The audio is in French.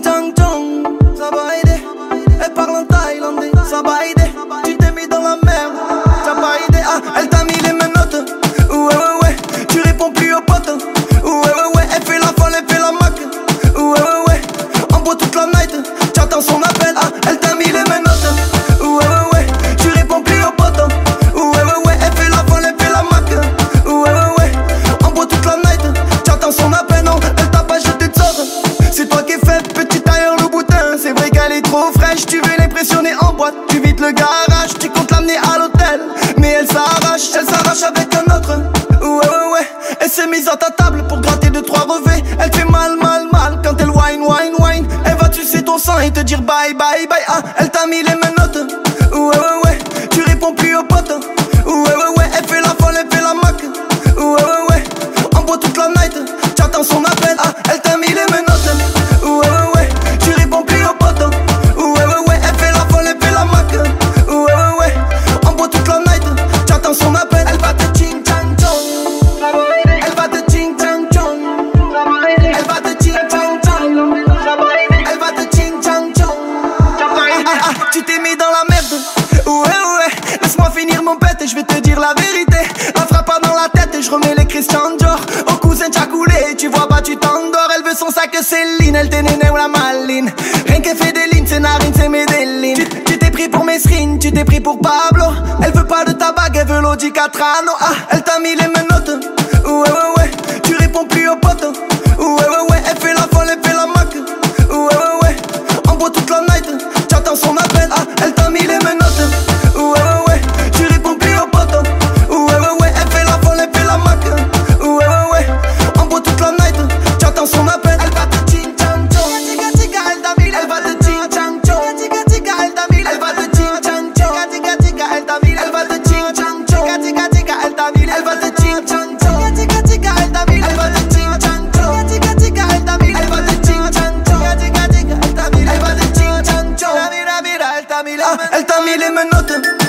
当中。Trop fraîche. Tu veux l'impressionner en boîte. Tu vides le garage. Tu comptes l'amener à l'hôtel. Mais elle s'arrache. Elle s'arrache avec un autre. Ouais, ouais, ouais. Elle s'est mise à ta table pour gratter deux, trois revêts. Elle fait mal, mal, mal quand elle wine, wine, wine. Elle va tuer ton sang et te dire bye, bye, bye. Ah, elle t'a mis les menottes. Ouais, ouais, ouais. Tu réponds plus aux potes. Ouais, ouais, Christian Au cousin t'as coulé, tu vois pas, tu t'endors Elle veut son sac Céline, elle t'est néné ou la maline. Rien qu'elle fait des lignes, c'est narine, c'est Medellin Tu t'es pris pour mes screens, tu t'es pris pour Pablo. Elle veut pas de ta bague, elle veut l'Audi Catrano. Ah, elle t'a mis les menottes, ouais ouais ouais Tu réponds plus aux potes. le menote